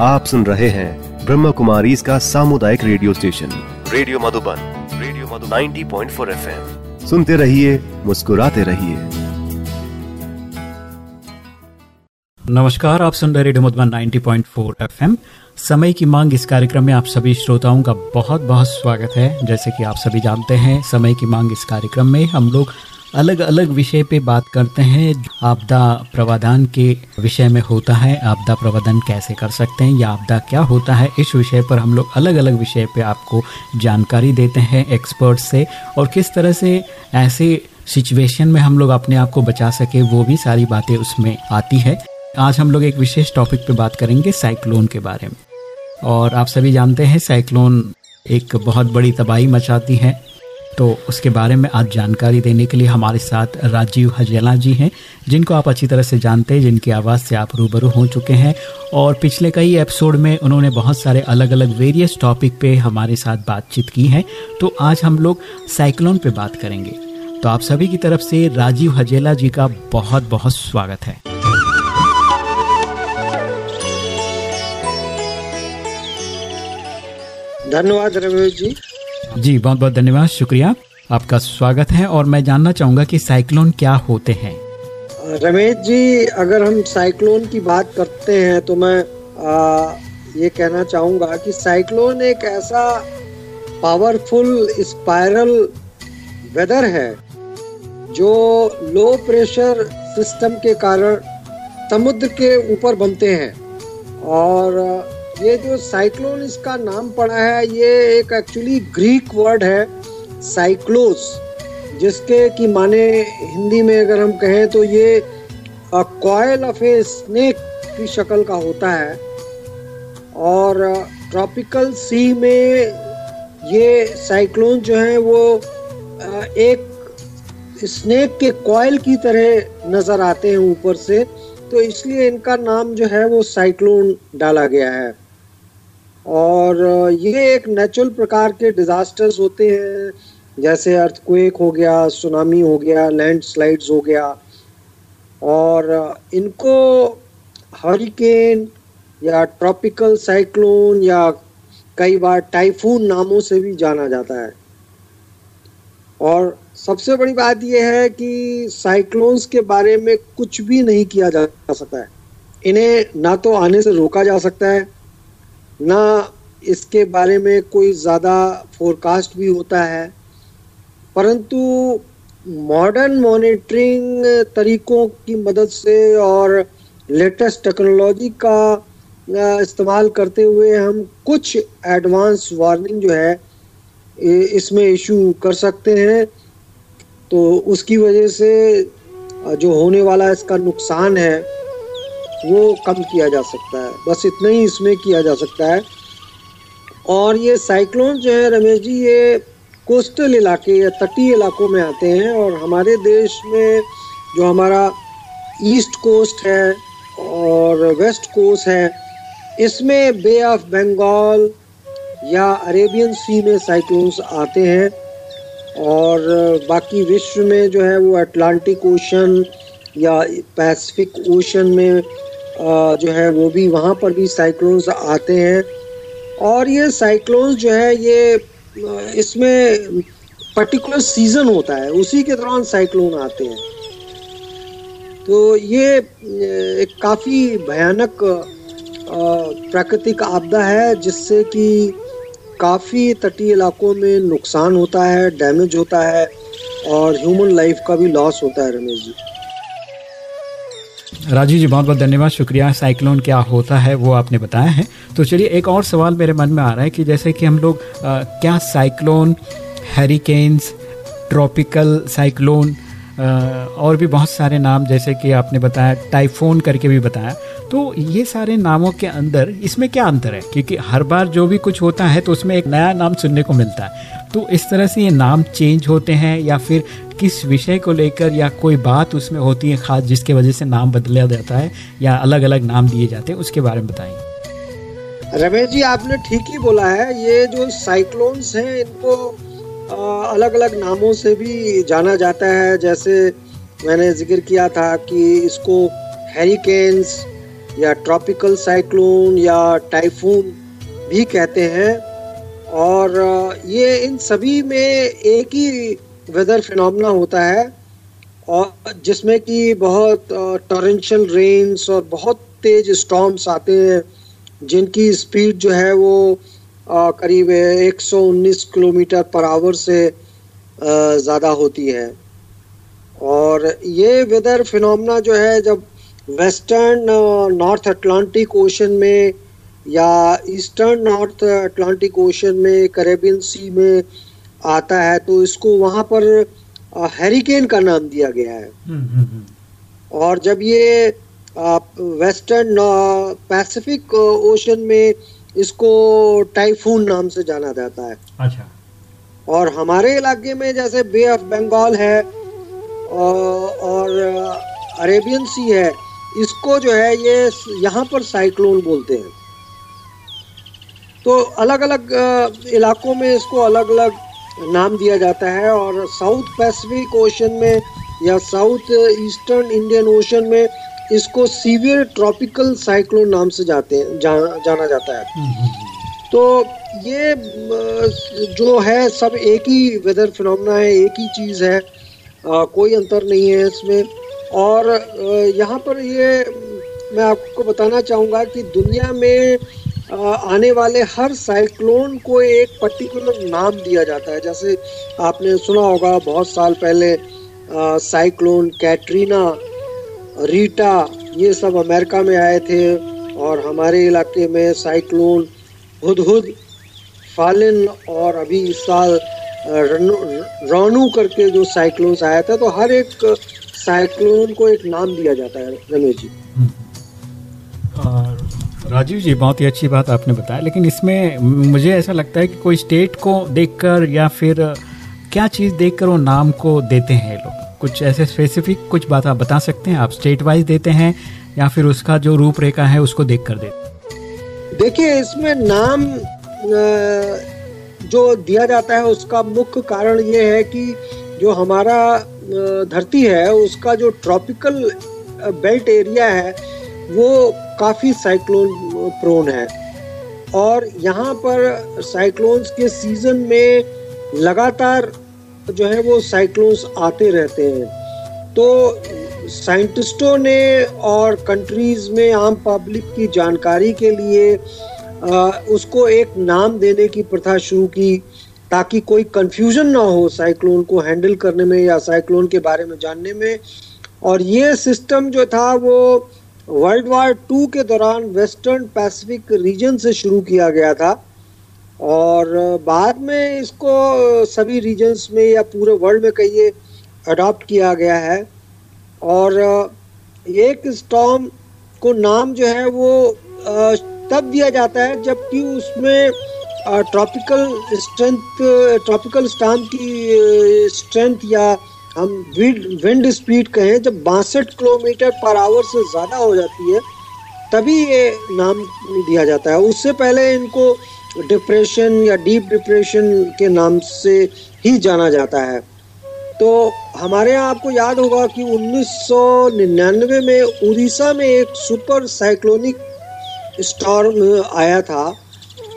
आप सुन रहे हैं ब्रह्म कुमारी इसका सामुदायिक radio station. Radio Madhuban radio Madhuban. 90.4 FM. सुनते रहिए मुस्कुराते रहिए। नमस्कार आप सुन रहे रेडियो मधुबन 90.4 एफएम। समय की मांग इस कार्यक्रम में आप सभी श्रोताओं का बहुत बहुत स्वागत है। जैसे कि आप सभी जानते हैं समय की मांग इस कार्यक्रम में हम लोग अलग अलग विषय पे बात करते हैं। आपदा प्रावधान के विषय में होता है, आपदा प्रावधान कैसे कर सकते हैं या आपदा क्या होता है, इस विषय पर हम लोग अलग अलग विषय पे आपको जानकारी देते हैं एक्सपर्ट से। और किस तरह से ऐसे सिचुएशन में हम लोग अपने आप को बचा सके, वो भी सारी बातें उसमें आती है। आज हम लोग एक विशेष टॉपिक पे बात करेंगे साइक्लोन के बारे में। और आप सभी जानते हैं साइक्लोन एक बहुत बड़ी तबाही मचाती है। तो उसके बारे में आज जानकारी देने के लिए हमारे साथ राजीव हजेला जी हैं, जिनको आप अच्छी तरह से जानते हैं, जिनकी आवाज़ से आप रूबरू हो चुके हैं। और पिछले कई एपिसोड में उन्होंने बहुत सारे अलग अलग वेरियस टॉपिक पे हमारे साथ बातचीत की है। तो आज हम लोग साइक्लोन पे बात करेंगे। तो आप सभी की तरफ़ से राजीव हजेला जी का बहुत बहुत स्वागत है। धन्यवाद रमेश जी। जी बहुत बहुत धन्यवाद शुक्रिया। आपका स्वागत है और मैं जानना चाहूँगा कि साइक्लोन क्या होते हैं। रमेश जी अगर हम साइक्लोन की बात करते हैं तो मैं आ, ये कहना चाहूँगा कि साइक्लोन एक ऐसा पावरफुल स्पायरल वेदर है जो लो प्रेशर सिस्टम के कारण समुद्र के ऊपर बनते हैं। और ये जो साइक्लोन इसका नाम पड़ा है, ये एक एक्चुअली ग्रीक वर्ड है साइक्लोस जिसके की माने हिंदी में अगर हम कहें तो ये कॉयल ऑफ़ ए स्नेक की शक्ल का होता है। और ट्रॉपिकल सी में ये साइक्लोन जो है वो एक स्नेक के कॉयल की तरह नज़र आते हैं ऊपर से तो इसलिए इनका नाम जो है वो साइक्लोन डाला गया है। और ये एक नेचुरल प्रकार के डिज़ास्टर्स होते हैं, जैसे अर्थक्वेक हो गया सुनामी हो गया लैंडस्लाइड्स हो गया। और इनको हरिकेन या ट्रॉपिकल साइक्लोन या कई बार टाइफून नामों से भी जाना जाता है। और सबसे बड़ी बात यह है कि साइक्लोन्स के बारे में कुछ भी नहीं किया जा सकता है। इन्हें ना तो आने से रोका जा सकता है ना इसके बारे में कोई ज़्यादा फोरकास्ट भी होता है, परंतु मॉडर्न मॉनिटरिंग तरीकों की मदद से और लेटेस्ट टेक्नोलॉजी का इस्तेमाल करते हुए हम कुछ एडवांस वार्निंग जो है इसमें इशू कर सकते हैं। तो उसकी वजह से जो होने वाला इसका नुकसान है वो कम किया जा सकता है। बस इतना ही इसमें किया जा सकता है। और ये साइक्लोन जो है, रमेश जी, ये कोस्टल इलाके या तटीय इलाकों में आते हैं और हमारे देश में जो हमारा ईस्ट कोस्ट है और वेस्ट कोस्ट है, इसमें बे ऑफ़ बंगाल या अरेबियन सी में साइक्लोन्स आते हैं और बाकी विश्व में जो है वो अटलांटिक ओशन या पैसिफिक ओशन में जो है, वो भी वहाँ पर भी साइक्लोन्स आते हैं। और ये साइक्लोन्स जो है, ये इसमें पर्टिकुलर सीज़न होता है। उसी के दौरान साइक्लोन आते हैं। तो ये एक काफ़ी भयानक प्राकृतिक आपदा है, जिससे कि काफ़ी तटीय इलाकों में नुकसान होता है डैमेज होता है, और ह्यूमन लाइफ का भी लॉस होता है, रमेश जी। राजीव जी बहुत बहुत धन्यवाद। शुक्रिया। साइक्लोन क्या होता है, वो आपने बताया है। तो चलिए, एक और सवाल मेरे मन में आ रहा है कि जैसे कि हम लोग क्या साइक्लोन, हैरिकेन्स, ट्रॉपिकल साइक्लोन और भी बहुत सारे नाम जैसे कि आपने बताया, टाइफोन करके भी बताया। तो ये सारे नामों के अंदर, इसमें क्या अंतर है? क्योंकि हर बार जो भी कुछ होता है तो उसमें एक नया नाम सुनने को मिलता है। तो इस तरह से ये नाम चेंज होते हैं या फिर किस विषय को लेकर या कोई बात उसमें होती है खास जिसके वजह से नाम बदला जाता है या अलग अलग नाम दिए जाते हैं, उसके बारे में बताइए रमेश जी, आपने ठीक ही बोला है, ये जो साइक्लोन्स हैं, इनको अलग अलग नामों से भी जाना जाता है। जैसे मैंने ज़िक्र किया था कि इसको हैरिकेन्स या ट्रॉपिकल साइक्लोन या टाइफून भी कहते हैं। और ये इन सभी में एक ही वेदर फिनोमेना होता है और जिसमें कि बहुत टॉरेंशियल रेन्स और बहुत तेज स्टॉम्स आते हैं, जिनकी स्पीड जो है वो करीब 119 किलोमीटर पर आवर से ज़्यादा होती है। और ये वेदर फिनोमेना जो है जब वेस्टर्न नॉर्थ अटलांटिक ओशन में या ईस्टर्न नॉर्थ अटलांटिक ओशन में करेबियन सी में आता है तो इसको वहाँ पर हैरिकेन का नाम दिया गया है। हम्म, हम्म, हम्म। और जब ये वेस्टर्न पैसिफिक ओशन में इसको टाइफून नाम से जाना जाता है। अच्छा। और हमारे इलाके में जैसे बे ऑफ़ बंगाल है और अरेबियन सी है इसको जो है ये यहाँ पर साइक्लोन बोलते हैं। तो अलग अलग इलाकों में इसको अलग अलग नाम दिया जाता है और साउथ पैसिफिक ओशन में या साउथ ईस्टर्न इंडियन ओशन में इसको सीवियर ट्रॉपिकल साइक्लोन नाम से जाते हैं जा, जाना जाता है हम्म, हम्म, हम्म। तो ये जो है सब एक ही वेदर फिनोमेना है एक ही चीज़ है आ, कोई अंतर नहीं है इसमें और यहाँ पर ये मैं आपको बताना चाहूँगा कि दुनिया में आने वाले हर साइक्लोन को एक पर्टिकुलर नाम दिया जाता है। जैसे आपने सुना होगा, बहुत साल पहले साइक्लोन कैटरीना, रीटा, ये सब अमेरिका में आए थे और हमारे इलाके में साइक्लोन हुदहुद, फालिन और अभी इस साल रानू करके जो साइक्लोन्स आया था तो हर एक साइक्लोन को एक नाम दिया जाता है, रमेश जी। राजीव जी, बहुत ही अच्छी बात आपने बताया, लेकिन इसमें मुझे ऐसा लगता है कि कोई स्टेट को देखकर या फिर क्या चीज़ देखकर वो नाम को देते हैं लोग? कुछ ऐसे स्पेसिफिक कुछ बात आप बता सकते हैं? आप स्टेट वाइज देते हैं या फिर उसका जो रूपरेखा है उसको देख कर देते देखिए, इसमें नाम जो दिया जाता है उसका मुख्य कारण ये है कि जो हमारा धरती है, उसका जो ट्रॉपिकल बेल्ट एरिया है वो काफ़ी साइक्लोन प्रोन है। और यहाँ पर साइक्लोन्स के सीज़न में लगातार जो है वो साइक्लोन्स आते रहते हैं। तो साइंटिस्टों ने और कंट्रीज़ में आम पब्लिक की जानकारी के लिए आ, उसको एक नाम देने की प्रथा शुरू की ताकि कोई कंफ्यूजन ना हो साइक्लोन को हैंडल करने में या साइक्लोन के बारे में जानने में। और ये सिस्टम जो था वो वर्ल्ड वार टू के दौरान वेस्टर्न पैसिफिक रीजन से शुरू किया गया था और बाद में इसको सभी रीजन्स में या पूरे वर्ल्ड में कहिए अडॉप्ट किया गया है। और एक स्टॉम को नाम जो है वो तब दिया जाता है जबकि उसमें ट्रॉपिकल स्ट्रेंथ ट्रॉपिकल स्टॉम की स्ट्रेंथ या हम विंड स्पीड कहें, जब बासठ किलोमीटर पर आवर से ज़्यादा हो जाती है, तभी ये नाम दिया जाता है। उससे पहले इनको डिप्रेशन या डीप डिप्रेशन के नाम से ही जाना जाता है। तो हमारे यहाँ आपको याद होगा कि 1999 में उड़ीसा में एक सुपर साइक्लोनिक स्टॉर्म आया था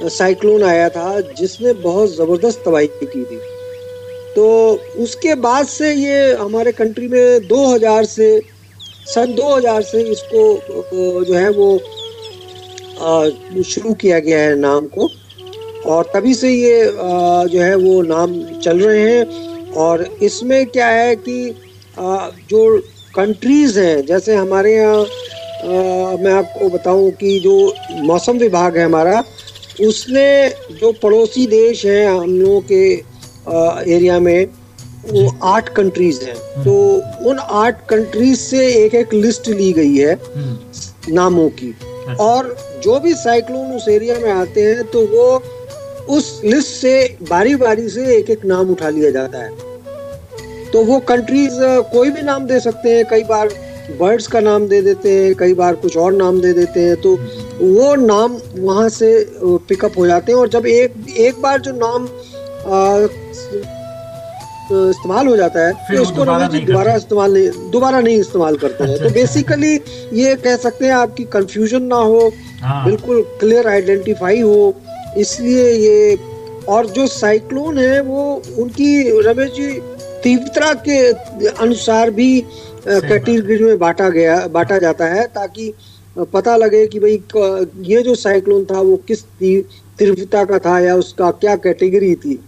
साइक्लोन आया था, जिसने बहुत ज़बरदस्त तबाही की थी। तो उसके बाद से ये हमारे कंट्री में 2000 से सन 2000 से इसको जो है वो शुरू किया गया है नाम को। और तभी से ये जो है वो नाम चल रहे हैं। और इसमें क्या है कि जो कंट्रीज़ हैं, जैसे हमारे यहाँ मैं आपको बताऊँ कि जो मौसम विभाग है हमारा, उसने जो पड़ोसी देश हैं हम लोगों के एरिया में वो आठ कंट्रीज़ हैं। हम्म। तो उन आठ कंट्रीज़ से एक एक लिस्ट ली गई है हम्म। नामों की। अच्छा। और जो भी साइक्लोन उस एरिया में आते हैं तो वो उस लिस्ट से बारी बारी से एक एक नाम उठा लिया जाता है। तो वो कंट्रीज़ कोई भी नाम दे सकते हैं। कई बार बर्ड्स का नाम दे देते हैं कई बार कुछ और नाम दे देते हैं। तो वो नाम वहाँ से पिकअप हो जाते हैं। और जब एक एक बार जो नाम इस्तेमाल हो जाता है। तो इसको दोबारा इस्तेमाल नहीं दोबारा नहीं इस्तेमाल करते हैं। अच्छा, तो बेसिकली अच्छा। ये कह सकते हैं आपकी कंफ्यूजन ना हो हाँ। बिल्कुल क्लियर आइडेंटिफाई हो। इसलिए ये और जो साइक्लोन है वो उनकी रमेश जी तीव्रता के अनुसार भी कैटेगरी में बांटा गया बांटा जाता है ताकि पता लगे कि भाई ये जो साइक्लोन था वो किस तीव्रता का था या उसका क्या कैटेगरी थी।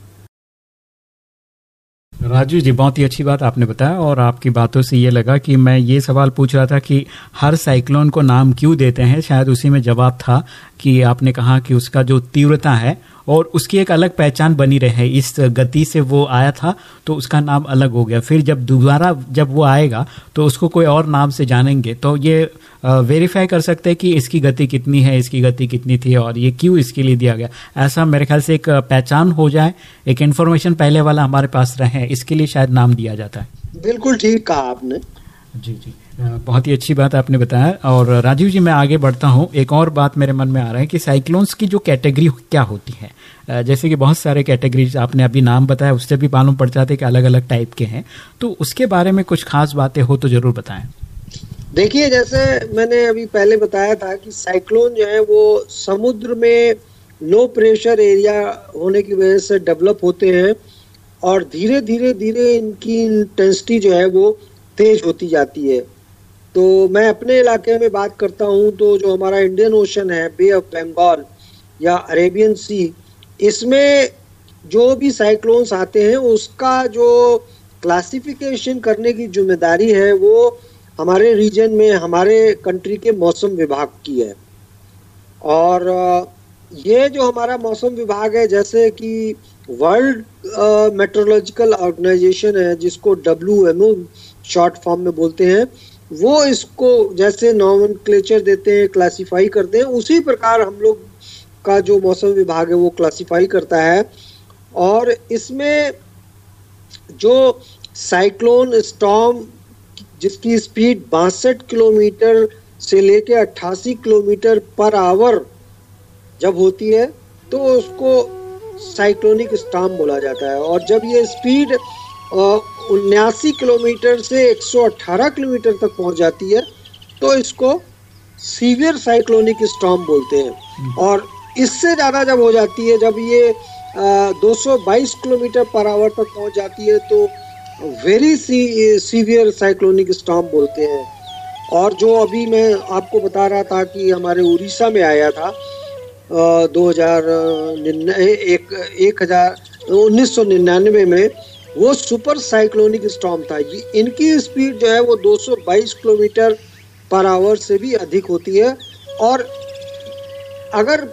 राजू जी, बहुत ही अच्छी बात आपने बताया और आपकी बातों से ये लगा कि मैं ये सवाल पूछ रहा था कि हर साइक्लोन को नाम क्यों देते हैं? शायद उसी में जवाब था कि आपने कहा कि उसका जो तीव्रता है और उसकी एक अलग पहचान बनी रहे। इस गति से वो आया था तो उसका नाम अलग हो गया। फिर जब दोबारा जब वो आएगा तो उसको कोई और नाम से जानेंगे। तो ये वेरीफाई कर सकते हैं कि इसकी गति कितनी है इसकी गति कितनी थी और ये क्यों इसके लिए दिया गया। ऐसा मेरे ख्याल से एक पहचान हो जाए एक इन्फॉर्मेशन पहले वाला हमारे पास रहे इसके लिए शायद नाम दिया जाता है। बिल्कुल ठीक कहा आपने। जी जी। बहुत ही अच्छी बात आपने बताया। और राजीव जी, मैं आगे बढ़ता हूँ। एक और बात मेरे मन में आ रहा है कि साइक्लोन्स की जो कैटेगरी क्या होती है? जैसे कि बहुत सारे कैटेगरीज, आपने अभी नाम बताया, उससे भी मालूम पड़ जाते कि अलग अलग टाइप के हैं। तो उसके बारे में कुछ खास बातें हो तो ज़रूर बताएँ। देखिए, जैसे मैंने अभी पहले बताया था कि साइक्लोन जो है, वो समुद्र में लो प्रेशर एरिया होने की वजह से डेवलप होते हैं और धीरे धीरे धीरे इनकी इंटेंसिटी जो है, वो तेज होती जाती है। तो मैं अपने इलाके में बात करता हूँ तो जो हमारा इंडियन ओशन है बे ऑफ़ बंगाल या अरेबियन सी इसमें जो भी साइक्लोन्स आते हैं, उसका जो क्लासिफिकेशन करने की ज़िम्मेदारी है, वो हमारे रीजन में, हमारे कंट्री के मौसम विभाग की है। और ये जो हमारा मौसम विभाग है, जैसे कि वर्ल्ड मेट्रोलॉजिकल ऑर्गेनाइजेशन है, जिसको W M O short form में बोलते हैं वो इसको जैसे नॉमन देते हैं क्लासीफाई करते हैं, उसी प्रकार हम लोग का जो मौसम विभाग है वो क्लासीफाई करता है। और इसमें जो साइक्लोन स्टॉम जिसकी स्पीड बासठ किलोमीटर से लेके अट्ठासी किलोमीटर पर आवर जब होती है तो उसको साइक्लोनिक स्टॉम बोला जाता है। और जब ये स्पीड उन्यासी किलोमीटर से 118 किलोमीटर तक पहुँच जाती है तो इसको सीवियर साइक्लोनिक स्टॉम बोलते हैं। और इससे ज़्यादा जब हो जाती है जब ये आ, 222 किलोमीटर पर आवर तक पहुँच जाती है तो वेरी सी सीवियर साइक्लोनिक स्टॉम बोलते हैं। और जो अभी मैं आपको बता रहा था कि हमारे उड़ीसा में आया था दो हज़ार एक एक हज़ार उन्नीस सौ निन्यानवे में वो सुपर साइक्लोनिक स्टॉम था। इनकी स्पीड जो है वो 222 किलोमीटर पर आवर से भी अधिक होती है। और अगर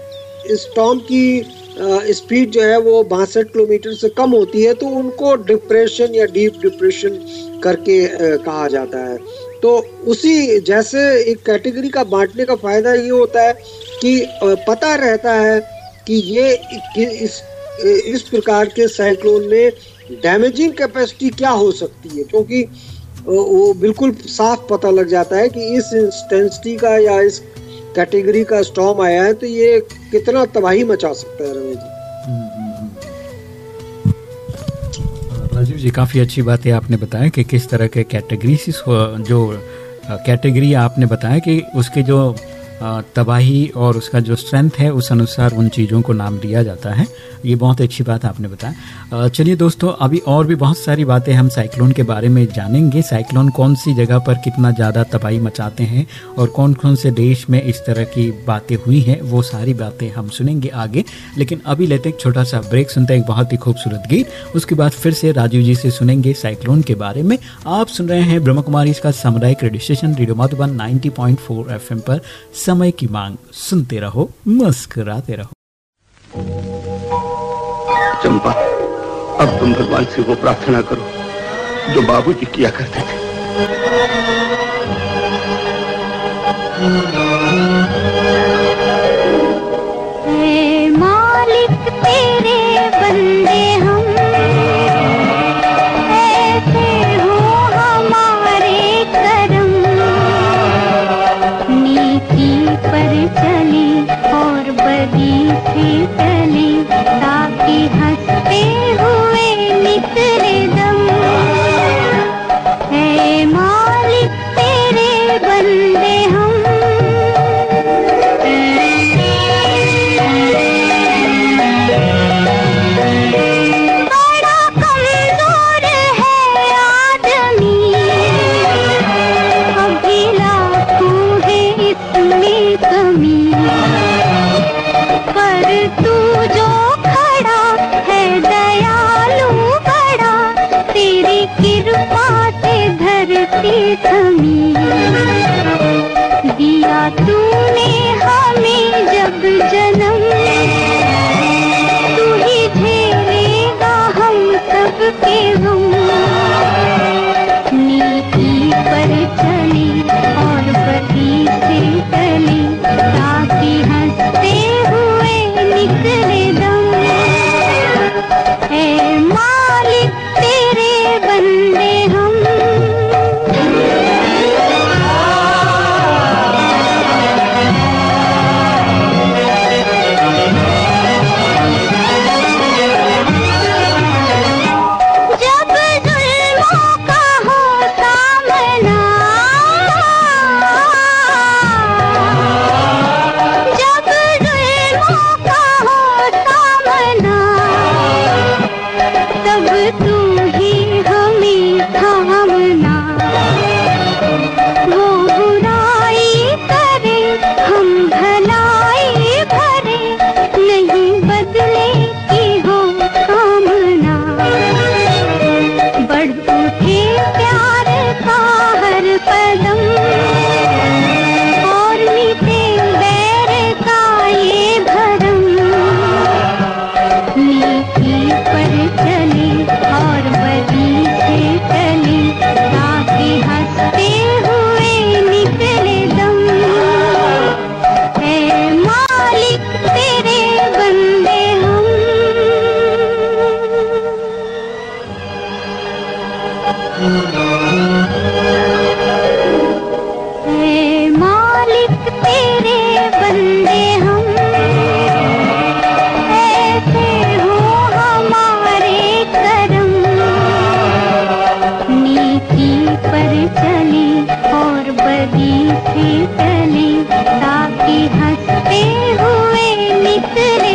स्टॉम की स्पीड जो है वो बासठ किलोमीटर से कम होती है तो उनको डिप्रेशन या डीप डिप्रेशन करके कहा जाता है। तो उसी जैसे एक कैटेगरी का बांटने का फ़ायदा ये होता है कि पता रहता है कि ये इस इस प्रकार के साइक्लोन में डैमेजिंग कैपेसिटी क्या हो सकती है? क्योंकि वो बिल्कुल साफ़ पता लग जाता है कि इस इंटेंसिटी का या इस कैटेगरी का स्टॉम आया है तो ये कितना तबाही मचा सकता है रमेश जी? राजीव जी, काफ़ी अच्छी बात है आपने बताया कि किस तरह के कैटेगरी जो कैटेगरी आपने बताया कि उसके जो तबाही और उसका जो स्ट्रेंथ है, उस अनुसार उन चीज़ों को नाम दिया जाता है। ये बहुत अच्छी बात आपने बताया। चलिए दोस्तों, अभी और भी बहुत सारी बातें हम साइक्लोन के बारे में जानेंगे। साइक्लोन कौन सी जगह पर कितना ज़्यादा तबाही मचाते हैं और कौन कौन से देश में इस तरह की बातें हुई हैं, वो सारी बातें हम सुनेंगे आगे। लेकिन अभी लेते एक छोटा सा ब्रेक सुनते हैं एक बहुत ही खूबसूरत गीत। उसके बाद फिर से राजीव जी से सुनेंगे साइक्लोन के बारे में। आप सुन रहे हैं ब्रह्म कुमारी इसका सामुदायिक radio station radio Madhuban 90.4 FM पर। समय की मांग। सुनते रहो, मुस्कुराते रहो। चंपा, अब तुम भगवान से वो प्रार्थना करो, जो बाबूजी किया करते थे। ताकि हँसते हुए निकले दिया तूने हमें जब जल चले ताकि हँसते हुए निकले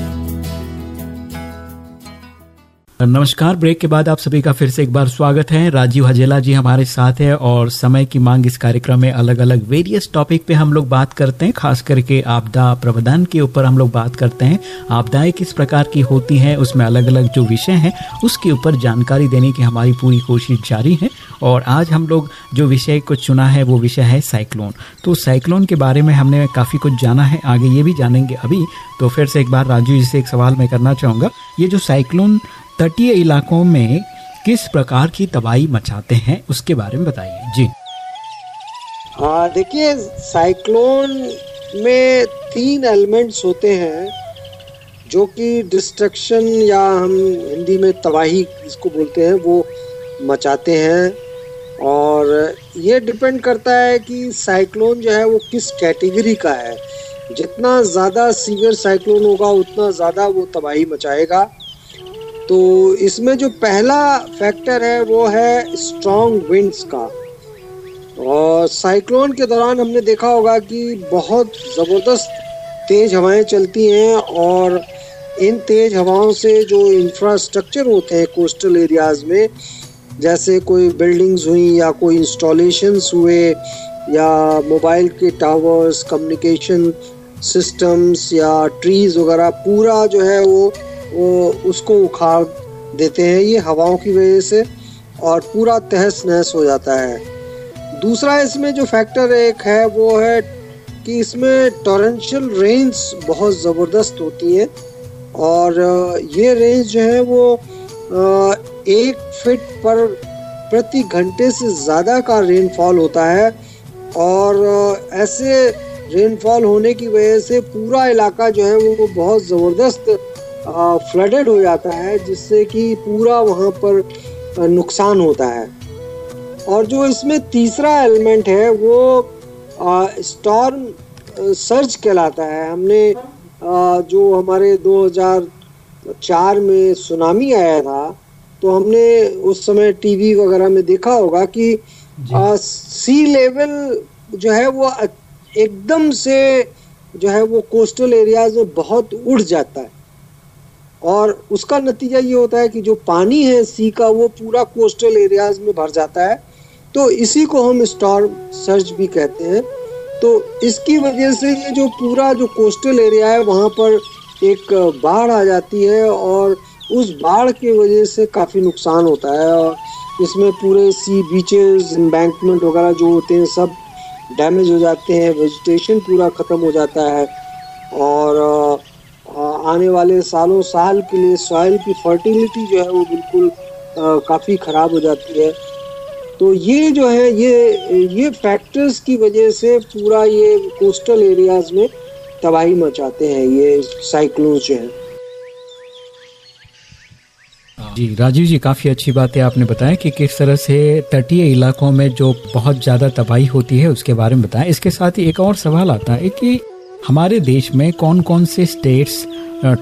नमस्कार। ब्रेक के बाद आप सभी का फिर से एक बार स्वागत है। राजीव हजेला जी हमारे साथ है और समय की मांग इस कार्यक्रम में अलग अलग वेरियस टॉपिक पे हम लोग बात करते हैं। खास करके आपदा प्रबंधन के ऊपर हम लोग बात करते हैं। आपदाएँ किस प्रकार की होती हैं, उसमें अलग अलग जो विषय हैं, उसके ऊपर जानकारी देने की हमारी पूरी कोशिश जारी है। और आज हम लोग जो विषय को चुना है, वो विषय है साइक्लोन तो साइक्लोन के बारे में हमने काफ़ी कुछ जाना है, आगे ये भी जानेंगे अभी। तो फिर से एक बार राजू जी से एक सवाल मैं करना चाहूँगा। ये जो साइक्लोन तटीय इलाकों में किस प्रकार की तबाही मचाते हैं, उसके बारे में बताइए। जी। हाँ देखिए, साइक्लोन में तीन एलिमेंट्स होते हैं, जो कि डिस्ट्रक्शन या हम हिंदी में तबाही इसको बोलते हैं, वो मचाते हैं। और ये डिपेंड करता है कि साइक्लोन जो है, वो किस कैटेगरी का है। जितना ज़्यादा सीवियर साइक्लोन होगा, उतना ज़्यादा वो तबाही मचाएगा। तो इसमें जो पहला फैक्टर है, वो है स्ट्रॉन्ग विंड्स का। और साइक्लोन के दौरान हमने देखा होगा कि बहुत ज़बरदस्त तेज़ हवाएँ चलती हैं और इन तेज़ हवाओं से जो इंफ्रास्ट्रक्चर होते हैं कोस्टल एरियाज़ में, जैसे कोई बिल्डिंग्स हुई या कोई इंस्टॉलेशंस हुए या मोबाइल के टावर्स कम्युनिकेशन सिस्टम्स या ट्रीज वगैरह, पूरा जो है वो वो उसको उखाड़ देते हैं ये हवाओं की वजह से और पूरा तहस नहस हो जाता है। दूसरा इसमें जो फैक्टर एक है वो है कि इसमें टोरेंशियल रेंज बहुत ज़बरदस्त होती है और ये रेंज जो है वो एक फिट पर प्रति घंटे से ज़्यादा का रेनफॉल होता है और ऐसे रेनफॉल होने की वजह से पूरा इलाका जो है वो बहुत ज़बरदस्त फ्लडेड हो जाता है जिससे कि पूरा वहाँ पर नुकसान होता है। और जो इसमें तीसरा एलिमेंट है वो स्टॉर्म सर्च कहलाता है। हमने आ, जो हमारे 2004 में सुनामी आया था तो हमने उस समय टीवी वगैरह में देखा होगा कि आ, सी लेवल जो है वो एकदम से जो है वो कोस्टल एरियाज़ में बहुत उड़ जाता है। और उसका नतीजा ये होता है कि जो पानी है सी का, वो पूरा कोस्टल एरियाज़ में भर जाता है। तो इसी को हम स्टॉर्म सर्च भी कहते हैं। तो इसकी वजह से ये जो पूरा जो कोस्टल एरिया है, वहाँ पर एक बाढ़ आ जाती है और उस बाढ़ की वजह से काफ़ी नुकसान होता है। और इसमें पूरे सी बीचेस एम्बैंकमेंट वगैरह जो होते हैं, सब डैमेज हो जाते हैं वेजिटेशन पूरा ख़त्म हो जाता है। और आने वाले सालों, साल के लिए सॉइल की फर्टिलिटी जो है वो बिल्कुल काफ़ी ख़राब हो जाती है। तो ये जो है, ये ये फैक्टर्स की वजह से पूरा ये कोस्टल एरियाज़ में तबाही मचाते हैं, ये साइक्लोन जो है। जी, राजीव जी, काफ़ी अच्छी बात है आपने बताया कि किस तरह से तटीय इलाकों में जो बहुत ज़्यादा तबाही होती है, उसके बारे में बताया इसके साथ ही एक और सवाल आता है कि हमारे देश में कौन कौन से स्टेट्स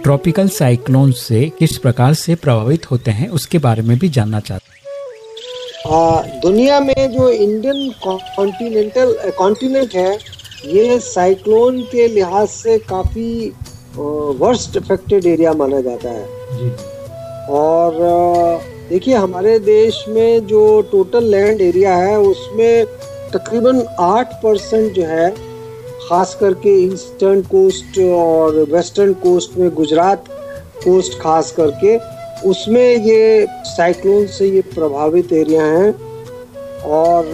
ट्रॉपिकल साइक्लोन से किस प्रकार से प्रभावित होते हैं उसके बारे में भी जानना चाहते हैं दुनिया में जो इंडियन कॉन्टिनेंटल कॉन्टिनेंट है ये साइक्लोन के लिहाज से काफ़ी वर्स्ट अफेक्टेड एरिया माना जाता है जी। और देखिए हमारे देश में जो टोटल लैंड एरिया है उसमें तकरीबन आठ परसेंट जो है खास करके ईस्टर्न कोस्ट और वेस्टर्न कोस्ट में, गुजरात कोस्ट खास करके, उसमें ये साइक्लोन से ये प्रभावित एरिया हैं। और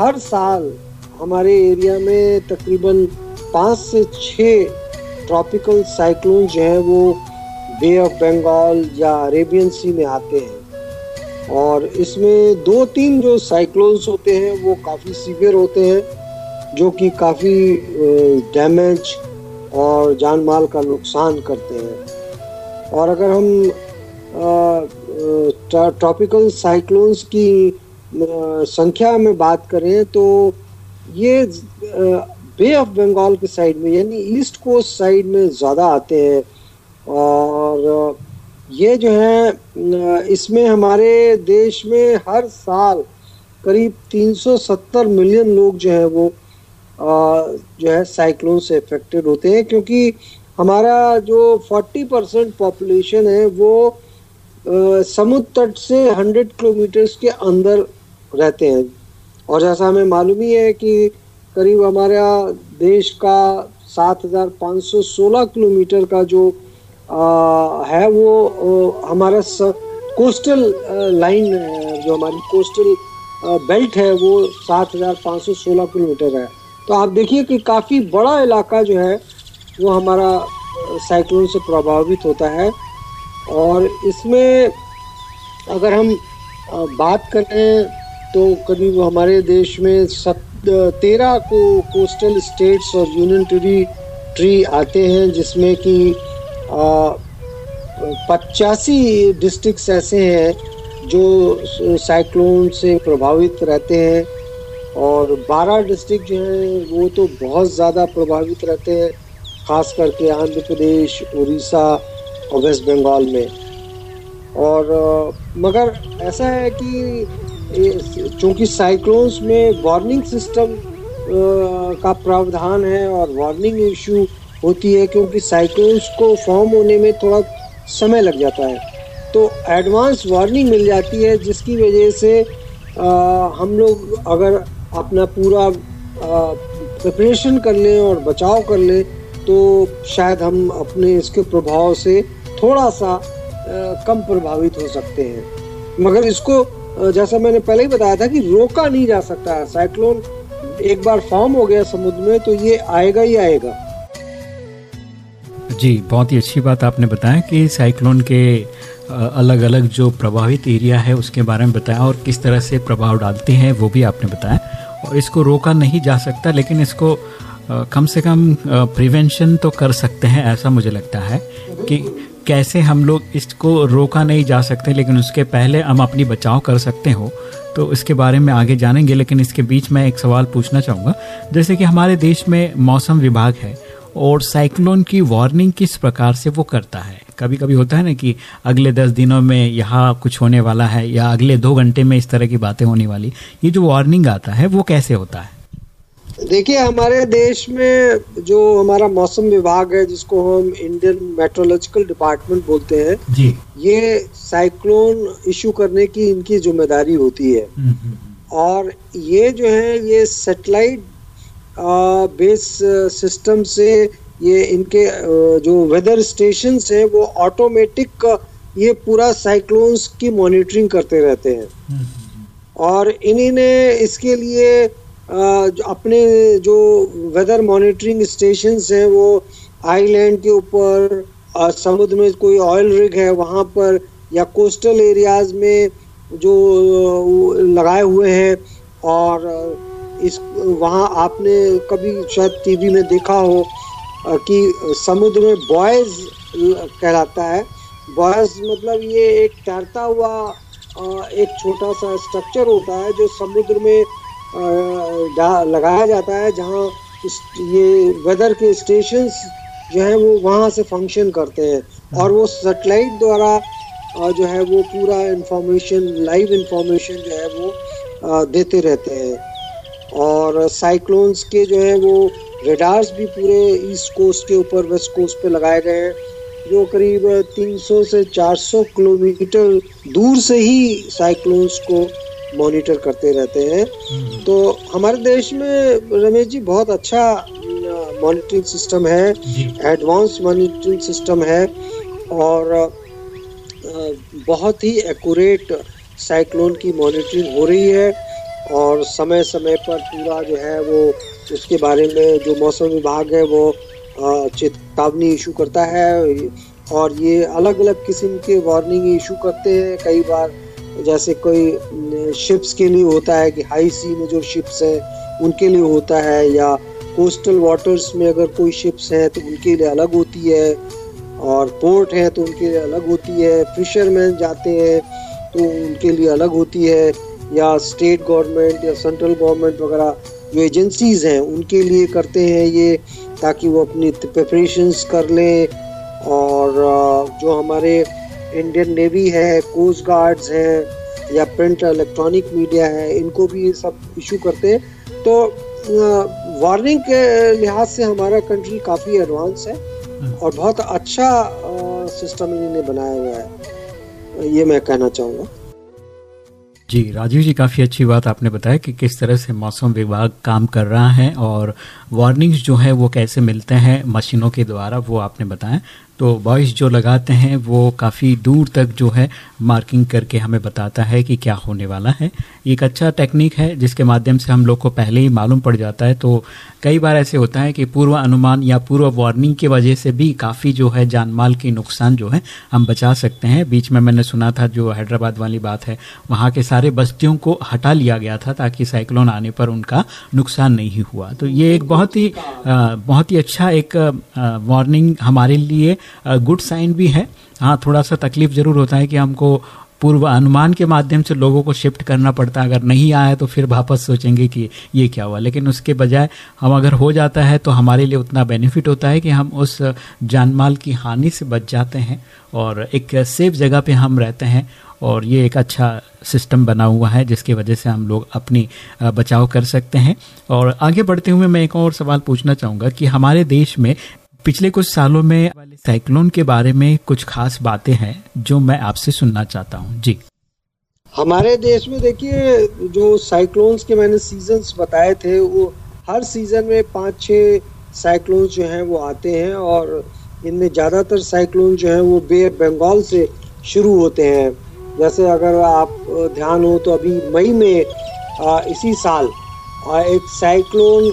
हर साल हमारे एरिया में तकरीबन पाँच से छः ट्रॉपिकल साइक्लोन जो हैं, वो बे ऑफ़ बंगाल या अरेबियन सी में आते हैं। और इसमें दो तीन जो साइक्लोन्स होते हैं, वो काफ़ी सीवियर होते हैं। जो कि काफ़ी डैमेज और जान माल का नुकसान करते हैं। और अगर हम ट्रॉपिकल साइक्लोन्स की संख्या में बात करें तो ये बे ऑफ़ बंगाल के साइड में, यानी ईस्ट कोस्ट साइड में ज़्यादा आते हैं। और ये जो है इसमें हमारे देश में हर साल करीब 370 मिलियन लोग जो है वो जो है साइक्लोन से इफेक्टेड होते हैं क्योंकि हमारा जो 40 परसेंट पॉपुलेशन है वो समुद्र तट से 100 किलोमीटर के अंदर रहते हैं। और जैसा हमें मालूम ही है कि करीब हमारा देश का 7,516 किलोमीटर का जो आ, है वो आ, हमारा स, कोस्टल लाइन जो हमारी कोस्टल बेल्ट है वो 7,516 किलोमीटर है। तो आप देखिए कि काफ़ी बड़ा इलाका जो है, वो हमारा साइक्लोन से प्रभावित होता है। और इसमें अगर हम बात करें तो करीब हमारे देश में सत तेरह को कोस्टल स्टेट्स और यूनियन टेरी ट्री आते हैं, जिसमें कि पचासी डिस्ट्रिक्ट्स ऐसे हैं, जो साइक्लोन से प्रभावित रहते हैं। और 12 डिस्ट्रिक्ट जो हैं वो तो बहुत ज़्यादा प्रभावित रहते हैं खास करके आंध्र प्रदेश उड़ीसा और वेस्ट बंगाल में। और मगर ऐसा है कि चूँकि साइक्लोन्स में वार्निंग सिस्टम का प्रावधान है और वार्निंग इशू होती है क्योंकि साइक्लोन्स को फॉर्म होने में थोड़ा समय लग जाता है। तो एडवांस वार्निंग मिल जाती है जिसकी वजह से आ, हम लोग अगर अपना पूरा प्रिपरेशन कर लें और बचाव कर लें तो शायद हम अपने इसके प्रभाव से थोड़ा सा कम प्रभावित हो सकते हैं। मगर इसको जैसा मैंने पहले ही बताया था कि रोका नहीं जा सकता है। साइक्लोन एक बार फॉर्म हो गया समुद्र में तो ये आएगा ही आएगा। जी, बहुत ही अच्छी बात आपने बताया कि साइक्लोन के अलग अलग जो प्रभावित एरिया है, उसके बारे में बताया और किस तरह से प्रभाव डालते हैं, वो भी आपने बताया। इसको रोका नहीं जा सकता, लेकिन इसको कम से कम प्रिवेंशन तो कर सकते हैं, ऐसा मुझे लगता है, कि कैसे हम लोग इसको रोका नहीं जा सकते, लेकिन उसके पहले हम अपनी बचाव कर सकते हो। तो इसके बारे में आगे जानेंगे, लेकिन इसके बीच में एक सवाल पूछना चाहूँगा। जैसे कि हमारे देश में मौसम विभाग है, और साइक्लोन की वार्निंग किस प्रकार से वो करता है? कभी कभी होता है ना कि अगले दस दिनों में यहाँ कुछ होने वाला है या अगले दो घंटे में इस तरह की बातें होने वाली ये जो वार्निंग आता है वो कैसे होता है? देखिए हमारे देश में जो हमारा मौसम विभाग है जिसको हम इंडियन मेट्रोलॉजिकल डिपार्टमेंट बोलते हैं जी। ये साइक्लोन इशू करने की इनकी ज़िम्मेदारी होती है। हम्म, हम्म, हम्म। और ये जो है ये सेटेलाइट बेस सिस्टम से ये इनके जो वेदर स्टेशन है वो ऑटोमेटिक ये पूरा साइक्लोन्स की मॉनिटरिंग करते रहते हैं। और इन्हीं ने इसके लिए जो अपने जो वेदर मॉनिटरिंग स्टेशन हैं वो आइलैंड के ऊपर समुद्र में कोई ऑयल रिग है वहाँ पर या कोस्टल एरियाज़ में जो लगाए हुए हैं और इस वहाँ आपने कभी शायद टीवी में देखा हो कि समुद्र में बॉयज़ कहलाता है। बॉयज़ मतलब ये एक तैरता हुआ एक छोटा सा स्ट्रक्चर होता है जो समुद्र में लगाया जाता है, जहाँ ये वेदर के स्टेशन जो है वो वहाँ से फ़ंक्शन करते हैं। और वो सेटेलाइट द्वारा जो है वो पूरा इंफॉर्मेशन लाइव इंफॉर्मेशन जो है वो देते रहते हैं। और साइक्लोन्स के जो है वो रेडार्स भी पूरे ईस्ट कोस्ट के ऊपर वेस्ट कोस्ट पे लगाए गए हैं जो करीब 300 से 400 किलोमीटर दूर से ही साइक्लोन्स को मॉनिटर करते रहते हैं हम्म। तो हमारे देश में रमेश जी बहुत अच्छा मॉनिटरिंग सिस्टम है एडवांस मॉनिटरिंग सिस्टम है और बहुत ही एक्यूरेट साइक्लोन की मॉनिटरिंग हो रही है और समय समय पर पूरा जो है वो उसके बारे में जो मौसम विभाग है वो चेतावनी इशू करता है और ये अलग अलग किस्म के वार्निंग इशू करते हैं। कई बार जैसे कोई शिप्स के लिए होता है कि हाई सी में जो शिप्स हैं, उनके लिए होता है या कोस्टल वाटर्स में अगर कोई शिप्स हैं तो उनके लिए अलग होती है और पोर्ट है तो उनके लिए अलग होती है। फिशरमैन जाते हैं तो उनके लिए अलग होती है या स्टेट गवर्नमेंट या सेंट्रल गवर्नमेंट वगैरह जो एजेंसीज हैं, उनके लिए करते हैं ये, ताकि वो अपनी प्रिपरेशंस कर लें। और जो हमारे इंडियन नेवी है कोस्ट गार्ड्स हैं, या प्रिंट इलेक्ट्रॉनिक मीडिया है, इनको भी सब इशू करते हैं। तो वार्निंग के लिहाज से हमारा कंट्री काफ़ी एडवांस है और बहुत अच्छा सिस्टम इन्होंने बनाया हुआ है। ये मैं कहना चाहूँगा। जी, राजीव जी, काफ़ी अच्छी बात आपने बताया कि किस तरह से मौसम विभाग काम कर रहा है और वार्निंग्स जो है वो कैसे मिलते हैं मशीनों के द्वारा, वो आपने बताया। तो वॉइस जो लगाते हैं, वो काफ़ी दूर तक जो है मार्किंग करके हमें बताता है कि क्या होने वाला है। एक अच्छा टेक्निक है, जिसके माध्यम से हम लोग को पहले ही मालूम पड़ जाता है। तो कई बार ऐसे होता है कि पूर्व अनुमान या पूर्व वार्निंग की वजह से भी काफ़ी जो है जान माल की नुकसान जो है हम बचा सकते हैं। बीच में मैंने सुना था, जो हैदराबाद वाली बात है, वहाँ के सारे बस्तियों को हटा लिया गया था ताकि साइक्लोन आने पर उनका नुकसान नहीं हुआ। तो ये एक बहुत ही बहुत ही अच्छा एक वार्निंग हमारे लिए गुड साइन भी है। हाँ थोड़ा सा तकलीफ़ ज़रूर होता है कि हमको पूर्व अनुमान के माध्यम से लोगों को शिफ्ट करना पड़ता है। अगर नहीं आया तो फिर वापस सोचेंगे कि ये क्या हुआ। लेकिन उसके बजाय हम अगर हो जाता है तो हमारे लिए उतना बेनिफिट होता है कि हम उस जानमाल की हानि से बच जाते हैं और एक सेफ़ जगह पे हम रहते हैं और ये एक अच्छा सिस्टम बना हुआ है जिसकी वजह से हम लोग अपनी बचाव कर सकते हैं। और आगे बढ़ते हुए मैं एक और सवाल पूछना चाहूँगा कि हमारे देश में पिछले कुछ सालों में साइक्लोन के बारे में कुछ खास बातें हैं जो मैं आपसे सुनना चाहता हूँ। जी। हमारे देश में देखिए, जो साइक्लोन्स के मैंने सीजन्स बताए थे, वो हर सीज़न में पाँच छः साइक्लोन्स जो हैं वो आते हैं और इनमें ज़्यादातर साइक्लोन जो हैं वो बे बंगाल से शुरू होते हैं। जैसे अगर आप ध्यान हो तो अभी मई में इसी साल एक साइक्लोन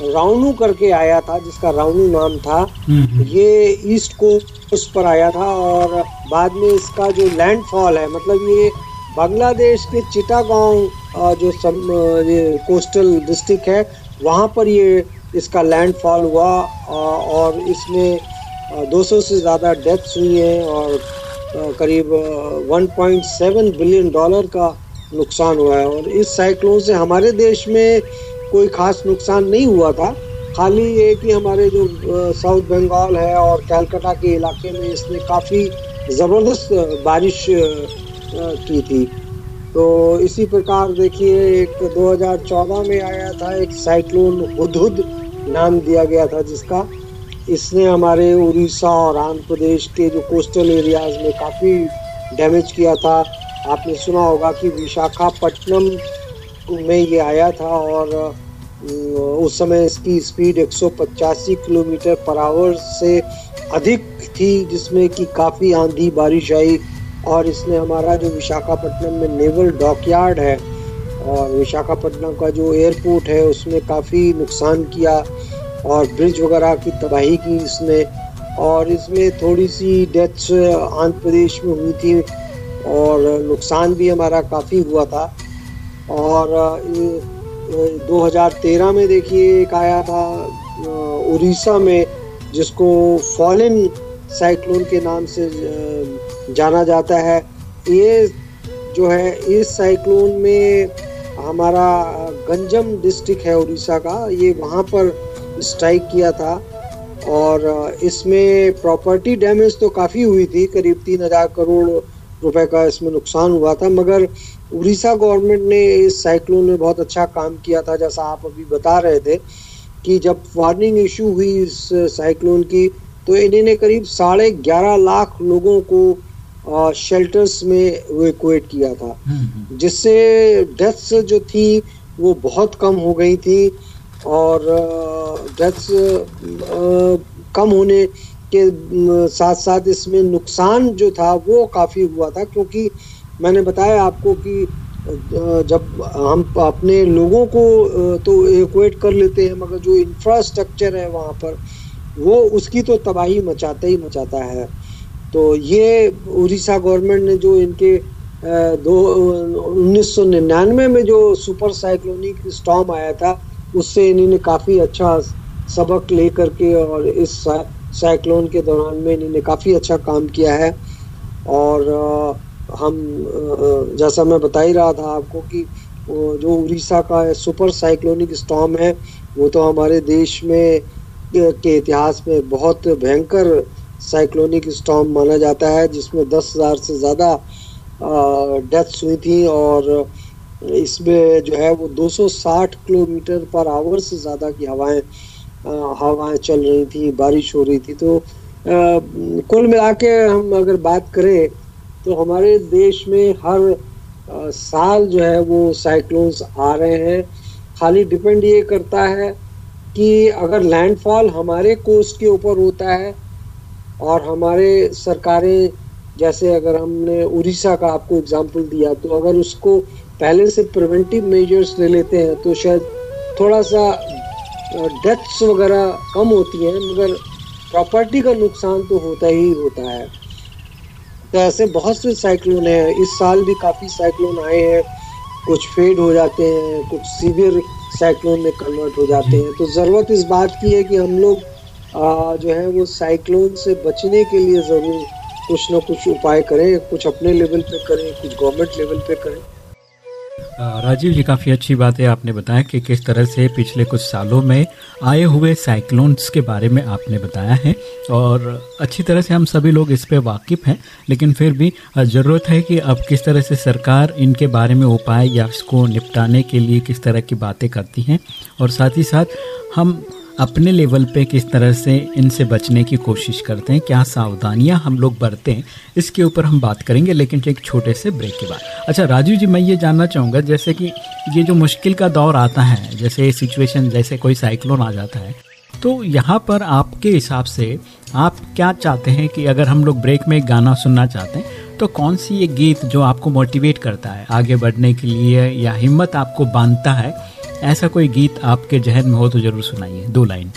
राउनू करके आया था जिसका राउनू नाम था। ये ईस्ट कोस्ट पर आया था और बाद में इसका जो लैंडफॉल है मतलब ये बांग्लादेश के चिटागांव जो सम, ये कोस्टल डिस्ट्रिक्ट है वहाँ पर ये इसका लैंडफॉल हुआ और इसमें 200 से ज़्यादा डेथ्स हुई हैं और करीब 1.7 बिलियन डॉलर का नुकसान हुआ है और इस साइक्लोन से हमारे देश में कोई खास नुकसान नहीं हुआ था। खाली ये कि हमारे जो साउथ बंगाल है और कैलकाटा के इलाके में इसने काफ़ी ज़बरदस्त बारिश की थी। तो इसी प्रकार देखिए, एक 2014 में आया था एक साइक्लोन हुदहुद नाम दिया गया था जिसका। इसने हमारे उड़ीसा और आंध्र प्रदेश के जो कोस्टल एरियाज़ में काफ़ी डैमेज किया था। आपने सुना होगा कि विशाखापट्टनम में ये आया था और उस समय इसकी स्पीड एक सौ पचासी किलोमीटर पर आवर से अधिक थी, जिसमें कि काफ़ी आंधी बारिश आई और इसने हमारा जो विशाखापट्टनम में नेवल डॉकयार्ड है और विशाखापट्टनम का जो एयरपोर्ट है, उसमें काफ़ी नुकसान किया और ब्रिज वगैरह की तबाही की इसने और इसमें थोड़ी सी डेथ्स आंध्र प्रदेश में हुई थी और नुकसान भी हमारा काफ़ी हुआ था और 2013 में देखिए एक आया था उड़ीसा में, जिसको फॉलिन साइक्लोन के नाम से जाना जाता है। ये जो है, इस साइक्लोन में हमारा गंजम डिस्ट्रिक्ट है उड़ीसा का, ये वहाँ पर स्ट्राइक किया था। और इसमें प्रॉपर्टी डैमेज तो काफ़ी हुई थी, करीब तीन हज़ार करोड़ रुपए का इसमें नुकसान हुआ था, मगर उड़ीसा गवर्नमेंट ने इस साइक्लोन में बहुत अच्छा काम किया था जैसा आप अभी बता रहे थे कि जब वार्निंग इशू हुई इस साइक्लोन की तो इन्होंने करीब साढ़े ग्यारह लाख लोगों को शेल्टर्स में इवेकुएट किया था हम्म, हम्म। जिससे डेथ्स जो थी वो बहुत कम हो गई थी और डेथ्स कम होने के साथ साथ इसमें नुकसान जो था वो काफ़ी हुआ था क्योंकि मैंने बताया आपको कि जब हम अपने लोगों को तो इक्वेट कर लेते हैं, मगर जो इंफ्रास्ट्रक्चर है वहाँ पर, वो उसकी तो तबाही मचाता ही मचाता है। तो ये उड़ीसा गवर्नमेंट ने जो इनके दो, उन्नीस में जो सुपर साइक्लोनिक स्टॉम आया था, उससे इन्होंने काफ़ी अच्छा सबक ले करके और इस साइक्लोन के दौरान में इन्होंने काफ़ी अच्छा काम किया है। और हम जैसा मैं बता ही रहा था आपको कि जो उड़ीसा का सुपर साइक्लोनिक स्टॉम है, वो तो हमारे देश में के इतिहास में बहुत भयंकर साइक्लोनिक स्टॉम माना जाता है, जिसमें दस हज़ार से ज़्यादा डेथ्स हुई थी और इसमें जो है वो 260 किलोमीटर पर आवर से ज़्यादा की हवाएँ हवाएँ चल रही थी, बारिश हो रही थी। तो कुल मिला के हम अगर बात करें तो हमारे देश में हर आ, साल जो है वो साइक्लोन्स आ रहे हैं। खाली डिपेंड ये करता है कि अगर लैंडफॉल हमारे कोस्ट के ऊपर होता है और हमारे सरकारें जैसे अगर हमने उड़ीसा का आपको एग्जांपल दिया तो अगर उसको पहले से प्रिवेंटिव मेजर्स ले लेते हैं तो शायद थोड़ा सा डेथ्स वगैरह कम होती हैं मगर प्रॉपर्टी का नुकसान तो होता ही होता है। ऐसे बहुत से साइक्लोन हैं। इस साल भी काफ़ी साइक्लोन आए हैं। कुछ फेड हो जाते हैं, कुछ सीवियर साइक्लोन में कन्वर्ट हो जाते हैं। तो ज़रूरत इस बात की है कि हम लोग जो है वो साइक्लोन से बचने के लिए ज़रूर कुछ ना कुछ उपाय करें, कुछ अपने लेवल पे करें, कुछ गवर्नमेंट लेवल पे करें। राजीव जी, काफ़ी अच्छी बात है आपने बताया कि किस तरह से पिछले कुछ सालों में आए हुए साइक्लोन्स के बारे में आपने बताया है और अच्छी तरह से हम सभी लोग इस पे वाकिफ़ हैं, लेकिन फिर भी ज़रूरत है कि अब किस तरह से सरकार इनके बारे में उपाय या इसको निपटाने के लिए किस तरह की बातें करती हैं और साथ ही साथ हम अपने लेवल पे किस तरह से इनसे बचने की कोशिश करते हैं, क्या सावधानियाँ हम लोग बरतें, इसके ऊपर हम बात करेंगे, लेकिन एक छोटे से ब्रेक के बाद। अच्छा राजू जी, मैं ये जानना चाहूँगा, जैसे कि ये जो मुश्किल का दौर आता है, जैसे सिचुएशन जैसे कोई साइक्लोन आ जाता है तो यहाँ पर आपके हिसाब से आप क्या चाहते हैं कि अगर हम लोग ब्रेक में गाना सुनना चाहते हैं तो कौन सी ये गीत जो आपको मोटिवेट करता है? आगे बढ़ने के लिए या हिम्मत आपको बांधता है? ऐसा कोई गीत आपके जहन में हो तो ज़रूर सुनाइए। दो लाइन।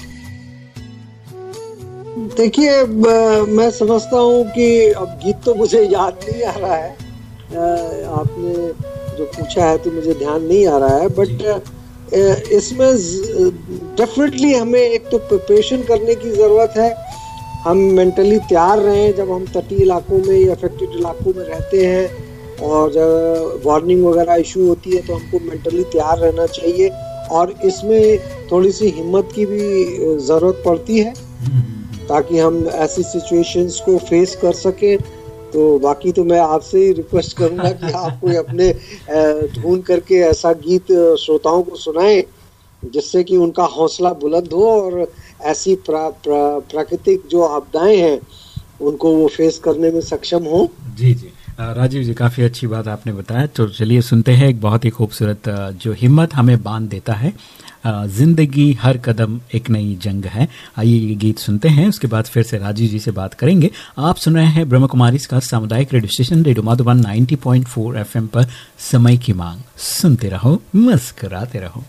देखिए मैं समझता हूँ कि अब गीत तो मुझे याद नहीं आ रहा है। आपने जो पूछा है तो मुझे ध्यान नहीं आ रहा है बट इसमें डेफिनेटली हमें एक तो प्रिपरेशन करने की ज़रूरत है। हम मेंटली तैयार रहें जब हम तटीय इलाकों में या अफेक्टेड इलाकों में रहते हैं और जब वार्निंग वगैरह इशू होती है तो हमको मेंटली तैयार रहना चाहिए और इसमें थोड़ी सी हिम्मत की भी ज़रूरत पड़ती है ताकि हम ऐसी सिचुएशंस को फेस कर सकें। तो बाकी तो मैं आपसे ही रिक्वेस्ट करूँगा कि आप कोई अपने ढूंढ करके ऐसा गीत श्रोताओं को सुनाएँ जिससे कि उनका हौसला बुलंद हो और ऐसी प्रा, प्रा, प्राकृतिक जो आपदाएँ हैं उनको वो फेस करने में सक्षम हो। जी जी। राजीव जी काफ़ी अच्छी बात आपने बताया। तो चलिए सुनते हैं एक बहुत ही खूबसूरत जो हिम्मत हमें बाँध देता है। ज़िंदगी हर कदम एक नई जंग है। आइए ये गीत सुनते हैं उसके बाद फिर से राजीव जी से बात करेंगे। आप सुन रहे हैं ब्रह्म कुमारी का सामुदायिक radio station radio Madhuban 90.4 FM पर समय की मांग। सुनते रहो मस्कराते रहो।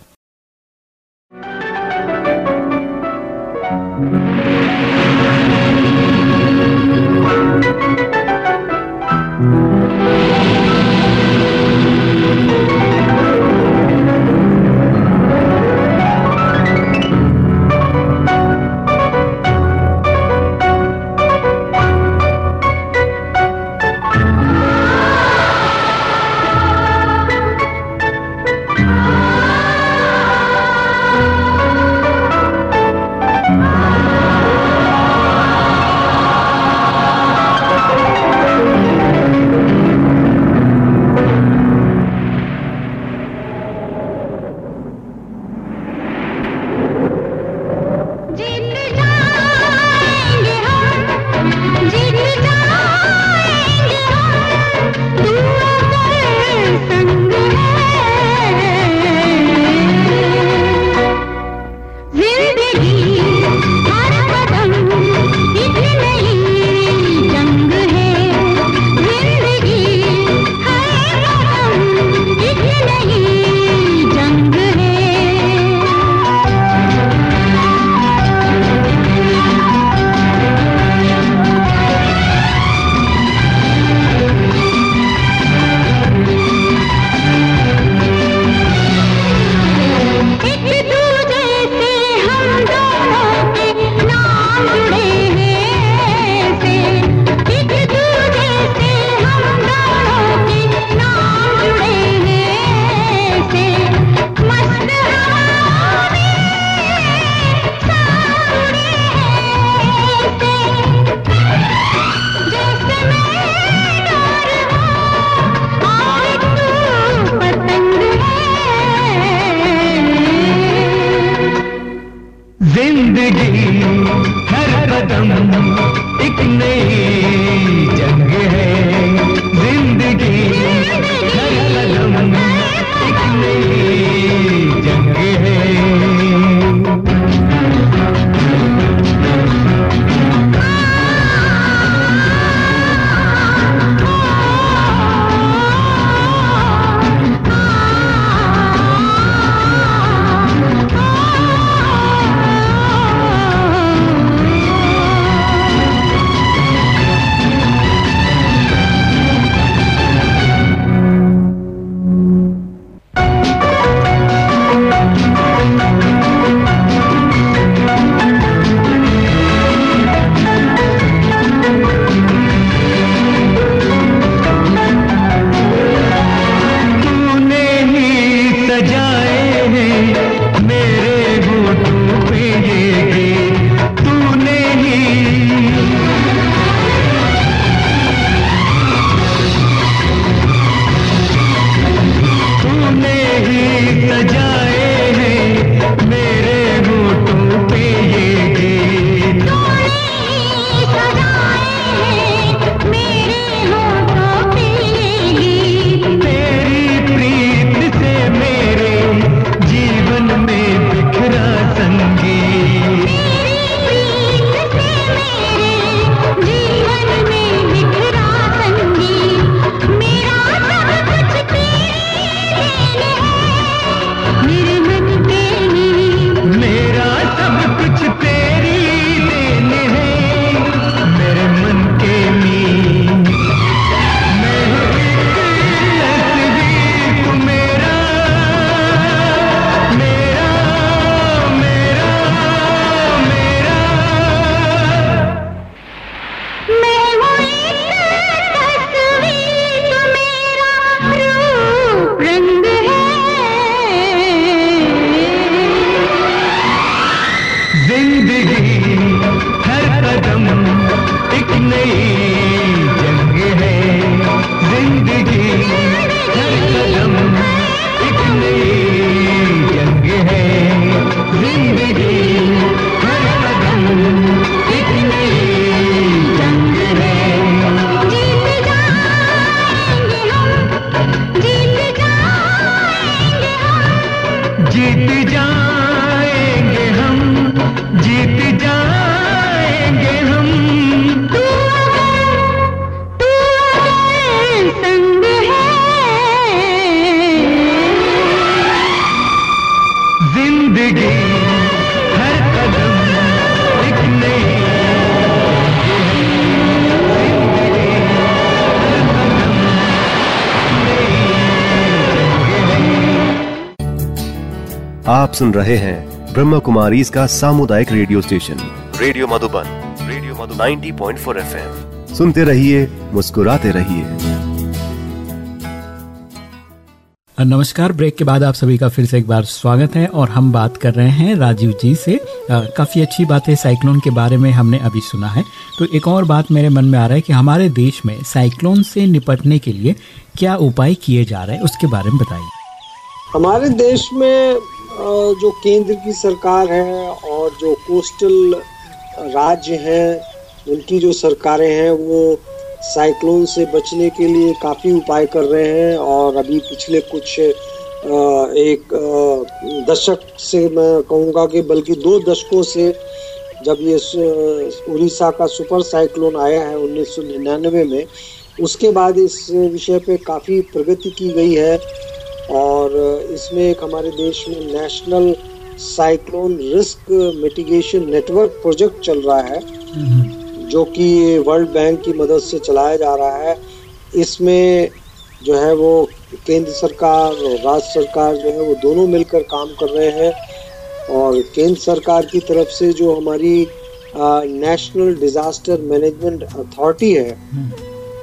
आप सुन रहे हैं ब्रह्म कुमारी इसका सामुदायिक radio station. Radio Madhuban radio Madhu 90.4 FM. सुनते रहिए मुस्कुराते रहिए। नमस्कार ब्रेक के बाद आप सभी का फिर से एक बार स्वागत है और हम बात कर रहे हैं राजीव जी से। आ, काफ़ी अच्छी बात है साइक्लोन के बारे में हमने अभी सुना है। तो एक और बात मेरे मन में आ रहा है कि हमारे देश में साइक्लोन से निपटने के लिए क्या उपाय किए जा रहे हैं उसके बारे में बताइए। हमारे देश में जो केंद्र की सरकार है और जो कोस्टल राज्य हैं, उनकी जो सरकारें हैं, वो साइक्लोन से बचने के लिए काफ़ी उपाय कर रहे हैं और अभी पिछले कुछ एक दशक से मैं कहूँगा कि बल्कि दो दशकों से जब ये उड़ीसा का सुपर साइक्लोन आया है उन्नीस सौ निन्यानवे में, उसके बाद इस विषय पे काफ़ी प्रगति की गई है। और इसमें एक हमारे देश में national cyclone risk mitigation network project चल रहा है जो कि वर्ल्ड बैंक की मदद से चलाया जा रहा है। इसमें जो है वो केंद्र सरकार और राज्य सरकार जो है वो दोनों मिलकर काम कर रहे हैं और केंद्र सरकार की तरफ़ से जो हमारी नेशनल डिजास्टर मैनेजमेंट अथॉरिटी है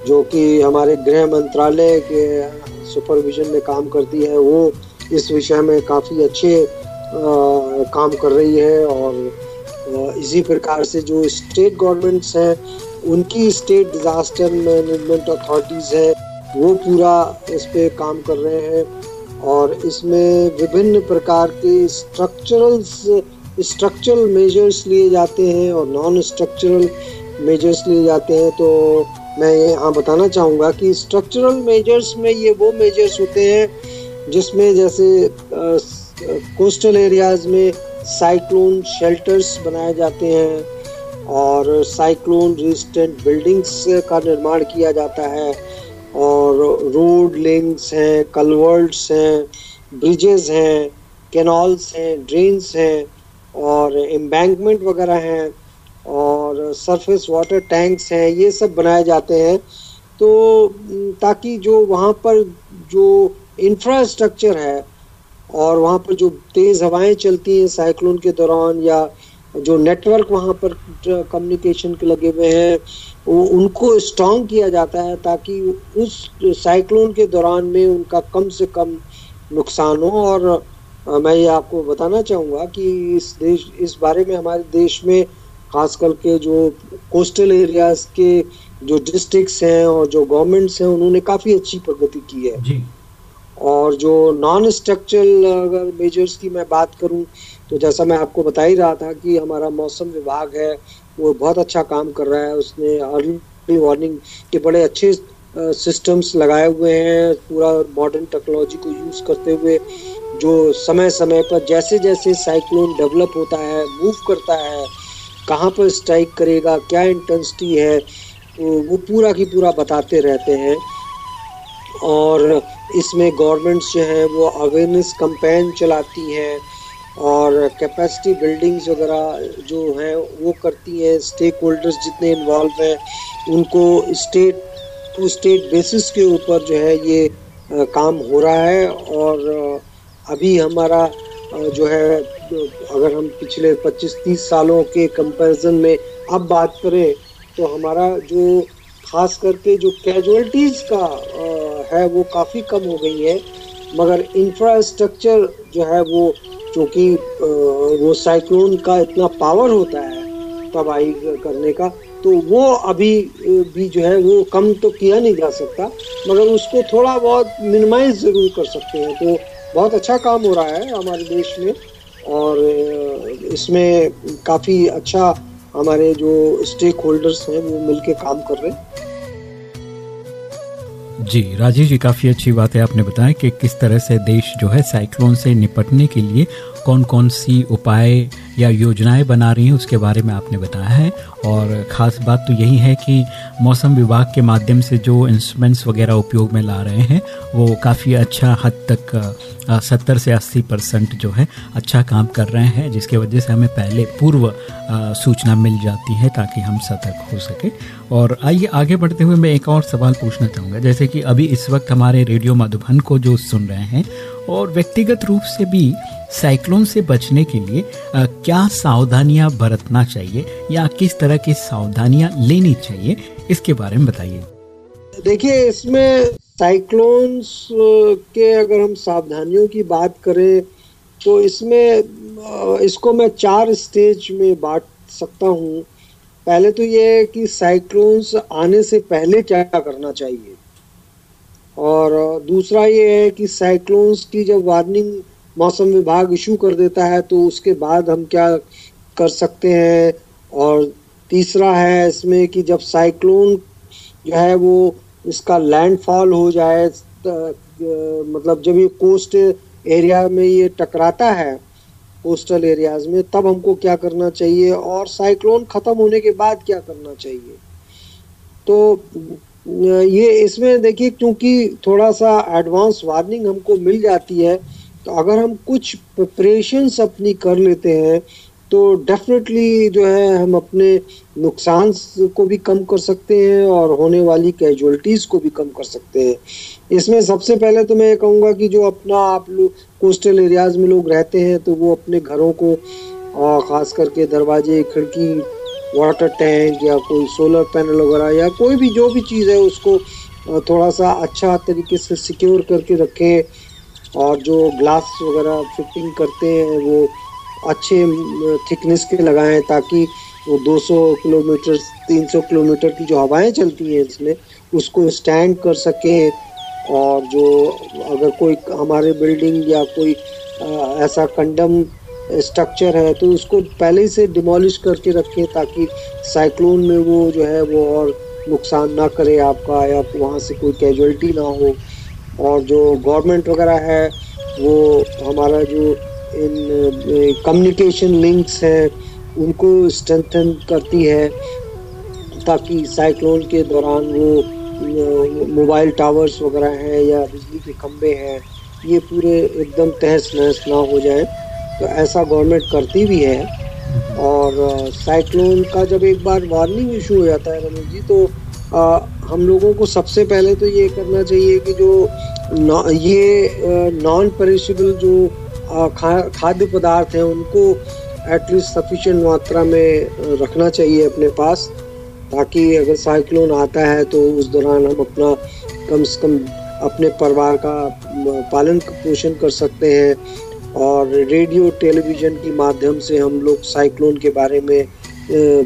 जो कि हमारे गृह मंत्रालय के सुपरविजन में काम करती है वो इस विषय में काफ़ी अच्छे आ, काम कर रही है और इसी प्रकार से जो स्टेट गवर्नमेंट्स हैं उनकी स्टेट डिजास्टर मैनेजमेंट अथॉरिटीज़ है वो पूरा इस पर काम कर रहे हैं और इसमें विभिन्न प्रकार के स्ट्रक्चरल स्ट्रक्चरल मेजर्स लिए जाते हैं और नॉन स्ट्रक्चरल मेजर्स लिए जाते हैं तो मैं यहाँ बताना चाहूँगा कि स्ट्रक्चरल मेजर्स में ये वो मेजर्स होते हैं, जिसमें जैसे कोस्टल एरियाज़ में साइक्लोन शेल्टर्स बनाए जाते हैं और साइक्लोन रेजिस्टेंट बिल्डिंग्स का निर्माण किया जाता है और रोड लिंक्स हैं कलवर्ट्स हैं ब्रिजेस हैं कैनॉल्स हैं ड्रेन्स हैं और एम्बैंकमेंट वगैरह हैं। और सरफेस वाटर टैंक्स हैं, ये सब बनाए जाते हैं। तो ताकि जो वहाँ पर जो इंफ्रास्ट्रक्चर है और वहाँ पर जो तेज़ हवाएँ चलती हैं साइक्लोन के दौरान या जो नेटवर्क वहाँ पर कम्युनिकेशन के लगे हुए हैं, वो उनको स्ट्रॉन्ग किया जाता है ताकि उस साइक्लोन के दौरान में उनका कम से कम नुकसान हो। और मैं ये आपको बताना चाहूँगा कि इस देश, इस बारे में हमारे देश में खास करके जो कोस्टल एरियाज़ के जो डिस्ट्रिक्ट्स हैं और जो गवर्नमेंट्स हैं उन्होंने काफ़ी अच्छी प्रगति की है। जी। और जो नॉन स्ट्रक्चरल अगर मेजर्स की मैं बात करूँ तो जैसा मैं आपको बता ही रहा था कि हमारा मौसम विभाग है वो बहुत अच्छा काम कर रहा है। उसने अर्ली वार्निंग के बड़े अच्छे सिस्टम्स लगाए हुए हैं पूरा मॉडर्न टेक्नोलॉजी को यूज़ करते हुए जो समय समय पर जैसे जैसे साइक्लोन डेवलप होता है मूव करता है कहाँ पर स्ट्राइक करेगा, क्या इंटेंसिटी है, वो पूरा की पूरा बताते रहते हैं। और इसमें गवर्नमेंट्स जो हैं, वो अवेयरनेस कंपेन चलाती हैं और कैपेसिटी बिल्डिंग्स वगैरह जो हैं, वो करती हैं। स्टेक होल्डर्स जितने इन्वॉल्व हैं, उनको स्टेट टू स्टेट बेसिस के ऊपर जो है ये काम हो रहा है। और अभी हमारा जो है अगर हम पिछले 25-30 सालों के कंपैरिजन में अब बात करें तो हमारा जो खास करके जो कैजुअलिटीज़ का है, वो काफ़ी कम हो गई है। मगर इंफ्रास्ट्रक्चर जो है, वो चूँकि वो साइक्लोन का इतना पावर होता है तबाही करने का तो वो अभी भी जो है, वो कम तो किया नहीं जा सकता। मगर उसको थोड़ा बहुत मिनिमाइज ज़रूर कर सकते हैं। तो बहुत अच्छा काम हो रहा है हमारे देश में और इसमें काफ़ी अच्छा हमारे जो स्टेक होल्डर्स हैं वो मिलके काम कर रहे हैं। जी, राजीव जी, काफ़ी अच्छी बात है आपने बताया कि किस तरह से देश जो है साइक्लोन से निपटने के लिए कौन कौन सी उपाय या योजनाएँ बना रही हैं, उसके बारे में आपने बताया है। और ख़ास बात तो यही है कि मौसम विभाग के माध्यम से जो इंस्ट्रूमेंट्स वगैरह उपयोग में ला रहे हैं, वो काफ़ी अच्छा हद तक सत्तर से अस्सी परसेंट जो है अच्छा काम कर रहे हैं, जिसके वजह से हमें पहले पूर्व सूचना मिल जाती है ताकि हम सतर्क हो सके। और आइए आगे बढ़ते हुए मैं एक और सवाल पूछना चाहूँगा। जैसे कि अभी इस वक्त हमारे रेडियो मधुबन को जो सुन रहे हैं और व्यक्तिगत रूप से भी साइक्लोन से बचने के लिए आ, क्या सावधानियाँ बरतना चाहिए या किस तरह की सावधानियाँ लेनी चाहिए इसके बारे में बताइए। देखिए इसमें साइक्लोन्स के अगर हम सावधानियों की बात करें तो इसमें इसको मैं चार स्टेज में बांट सकता हूँ। पहले तो ये है कि साइक्लोन्स आने से पहले क्या करना चाहिए। और दूसरा ये है कि साइक्लोन्स की जब वार्निंग मौसम विभाग इशू कर देता है तो उसके बाद हम क्या कर सकते हैं? और तीसरा है इसमें कि जब साइक्लोन जो है वो इसका लैंडफॉल हो जाए मतलब जब ये कोस्ट एरिया में ये टकराता है कोस्टल एरियाज़ में, तब हमको क्या करना चाहिए? और साइक्लोन ख़त्म होने के बाद क्या करना चाहिए? तो ये इसमें देखिए, क्योंकि थोड़ा सा एडवांस वार्निंग हमको मिल जाती है तो अगर हम कुछ प्रिपरेशंस अपनी कर लेते हैं तो डेफिनेटली जो है, हम अपने नुकसान को भी कम कर सकते हैं और होने वाली कैजुअलिटीज़ को भी कम कर सकते हैं। इसमें सबसे पहले तो मैं ये कहूँगा कि जो अपना आप लोग कोस्टल एरियाज़ में लोग रहते हैं तो वो अपने घरों को ख़ास करके दरवाजे, खिड़की वाटर टैंक या कोई सोलर पैनल वगैरह या कोई भी जो भी चीज़ है उसको थोड़ा सा अच्छा तरीके से सिक्योर करके रखें और जो ग्लास वगैरह फिटिंग करते हैं वो अच्छे थिकनेस के लगाएँ ताकि वो 200 किलोमीटर 300 किलोमीटर की जो हवाएँ चलती हैं इसमें उसको स्टैंड कर सकें और जो अगर कोई हमारे बिल्डिंग या कोई आ, ऐसा कंडम स्ट्रक्चर है तो उसको पहले से डिमोलिश करके रखें ताकि साइक्लोन में वो जो है वो और नुकसान ना करे आपका या वहाँ से कोई कैजुअलिटी ना हो। और जो गवर्नमेंट वगैरह है, वो हमारा जो इन कम्युनिकेशन लिंक्स हैं, उनको स्ट्रेंथन करती है ताकि साइक्लोन के दौरान वो मोबाइल टावर्स वगैरह हैं या बिजली के खंभे हैं, ये पूरे एकदम तहस नहस ना हो जाए। तो ऐसा गवर्नमेंट करती भी है। और साइक्लोन का जब एक बार वार्निंग इशू हो जाता है रमेश जी तो आ, हम लोगों को सबसे पहले तो ये करना चाहिए कि जो ये नॉन पेरिशेबल जो खा, खाद्य पदार्थ हैं उनको एटलीस्ट सफिशेंट मात्रा में रखना चाहिए अपने पास ताकि अगर साइक्लोन आता है तो उस दौरान हम अपना कम से कम अपने परिवार का पालन पोषण कर सकते हैं। और रेडियो, टेलीविज़न के माध्यम से हम लोग साइक्लोन के बारे में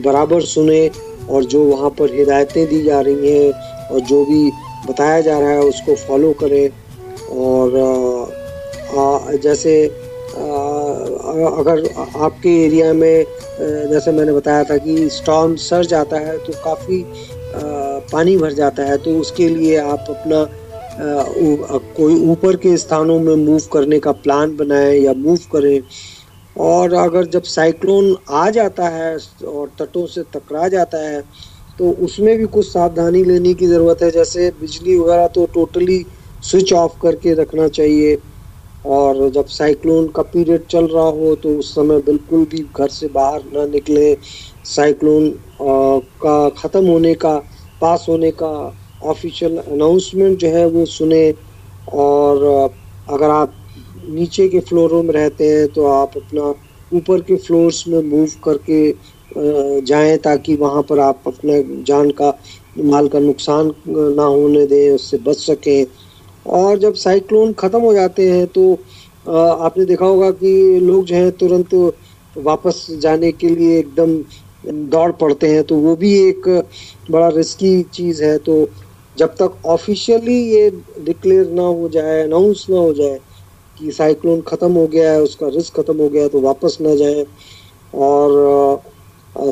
बराबर सुने और जो वहाँ पर हिदायतें दी जा रही हैं और जो भी बताया जा रहा है उसको फॉलो करें और जैसे अगर आपके एरिया में जैसे मैंने बताया था कि स्टॉर्म सर जाता है तो काफ़ी पानी भर जाता है तो उसके लिए आप अपना कोई ऊपर के स्थानों में मूव करने का प्लान बनाएँ या मूव करें। और अगर जब साइक्लोन आ जाता है और तटों से टकरा जाता है तो उसमें भी कुछ सावधानी लेने की ज़रूरत है। जैसे बिजली वगैरह तो टोटली स्विच ऑफ़ करके रखना चाहिए। और जब साइक्लोन का पीरियड चल रहा हो तो उस समय बिल्कुल भी घर से बाहर ना निकले। साइक्लोन का ख़त्म होने का पास होने का ऑफिशियल अनाउंसमेंट जो है वो सुने और अगर आप नीचे के फ्लोरों में रहते हैं तो आप अपना ऊपर के फ्लोर्स में मूव करके जाएँ ताकि वहाँ पर आप अपने जान का, माल का नुकसान ना होने दें, उससे बच सकें। और जब साइक्लोन ख़त्म हो जाते हैं तो आपने देखा होगा कि लोग जो है तुरंत वापस जाने के लिए एकदम दौड़ पड़ते हैं तो वो भी एक बड़ा रिस्की चीज़ है। तो जब तक ऑफिशियली ये डिक्लेयर ना हो जाए अनाउंस ना हो जाए कि साइक्लोन ख़त्म हो गया है, उसका रिस्क ख़त्म हो गया है तो वापस ना जाए। और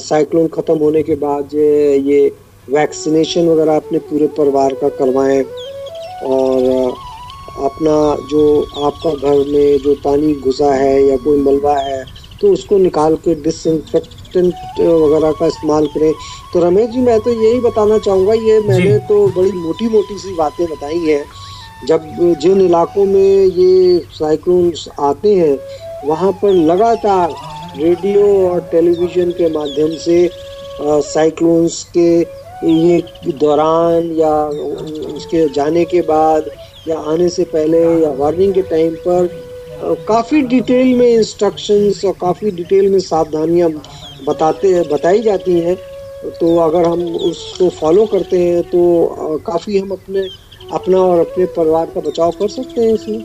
साइक्लोन ख़त्म होने के बाद जो ये वैक्सीनेशन वगैरह अपने पूरे परिवार का करवाएँ। और अपना जो आपका घर में जो पानी घुसा है या कोई मलबा है तो उसको निकाल के डिसइंफेक्टेंट वगैरह का इस्तेमाल करें। तो रमेश जी मैं तो यही बताना चाहूँगा ये मैंने तो बड़ी मोटी मोटी सी बातें बताई हैं। जब जिन इलाकों में ये साइक्लोन आते हैं वहाँ पर लगातार रेडियो और टेलीविज़न के माध्यम से साइक्लोन्स के ये दौरान या उसके जाने के बाद या आने से पहले या वार्निंग के टाइम पर काफ़ी डिटेल में इंस्ट्रक्शंस और काफ़ी डिटेल में सावधानियाँ बताते हैं, बताई जाती हैं। तो अगर हम उसको फॉलो करते हैं तो काफ़ी हम अपने, अपना और अपने परिवार का बचाव कर सकते हैं इसमें।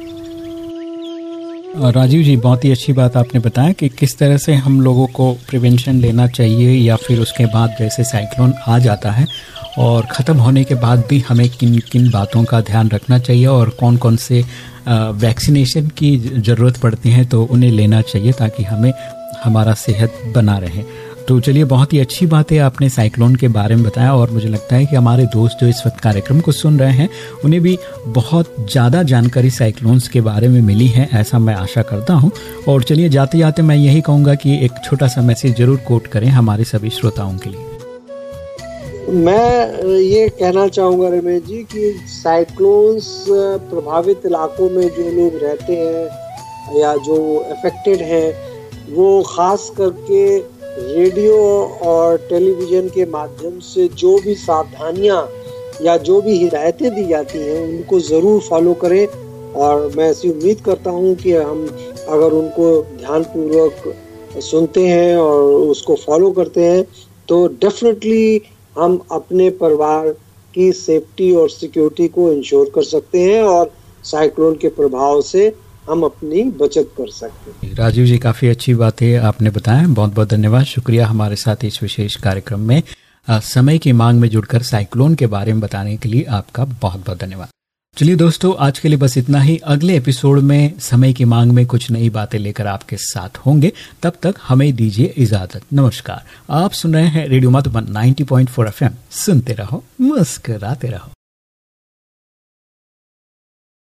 राजीव जी, बहुत ही अच्छी बात आपने बताया कि किस तरह से हम लोगों को प्रिवेंशन लेना चाहिए या फिर उसके बाद जैसे साइक्लोन आ जाता है और ख़त्म होने के बाद भी हमें किन किन बातों का ध्यान रखना चाहिए और कौन कौन से वैक्सीनेशन की ज़रूरत पड़ती है तो उन्हें लेना चाहिए ताकि हमें, हमारा सेहत बना रहे। तो चलिए, बहुत ही अच्छी बात है आपने साइक्लोन के बारे में बताया और मुझे लगता है कि हमारे दोस्त जो इस वक्त कार्यक्रम को सुन रहे हैं, उन्हें भी बहुत ज़्यादा जानकारी साइक्लोन्स के बारे में मिली है, ऐसा मैं आशा करता हूँ। और चलिए जाते जाते मैं यही कहूँगा कि एक छोटा सा मैसेज ज़रूर कोट करें हमारे सभी श्रोताओं के लिए। मैं ये कहना चाहूँगा रमेश जी कि साइक्लोन्स प्रभावित इलाकों में जो लोग रहते हैं या जो अफेक्टेड हैं, वो ख़ास करके रेडियो और टेलीविज़न के माध्यम से जो भी सावधानियाँ या जो भी हिदायतें दी जाती हैं, उनको ज़रूर फॉलो करें। और मैं ऐसी उम्मीद करता हूँ कि हम अगर उनको ध्यानपूर्वक सुनते हैं और उसको फॉलो करते हैं तो डेफिनेटली हम अपने परिवार की सेफ्टी और सिक्योरिटी को इंश्योर कर सकते हैं और साइक्लोन के प्रभाव से हम अपनी बचत कर सकते हैं। राजीव जी, काफ़ी अच्छी बात है, आपने बताया। बहुत बहुत धन्यवाद। शुक्रिया हमारे साथ इस विशेष कार्यक्रम में। समय की मांग में जुड़कर साइक्लोन के बारे में बताने के लिए आपका बहुत बहुत धन्यवाद। चलिए दोस्तों, आज के लिए बस इतना ही। अगले एपिसोड में समय की मांग में कुछ नई बातें लेकर आपके साथ होंगे। तब तक हमें दीजिए इजाज़त। नमस्कार। आप सुन रहे हैं रेडियो मधुबन 90.4 एफएम। सुनते रहो, मुस्कराते रहो।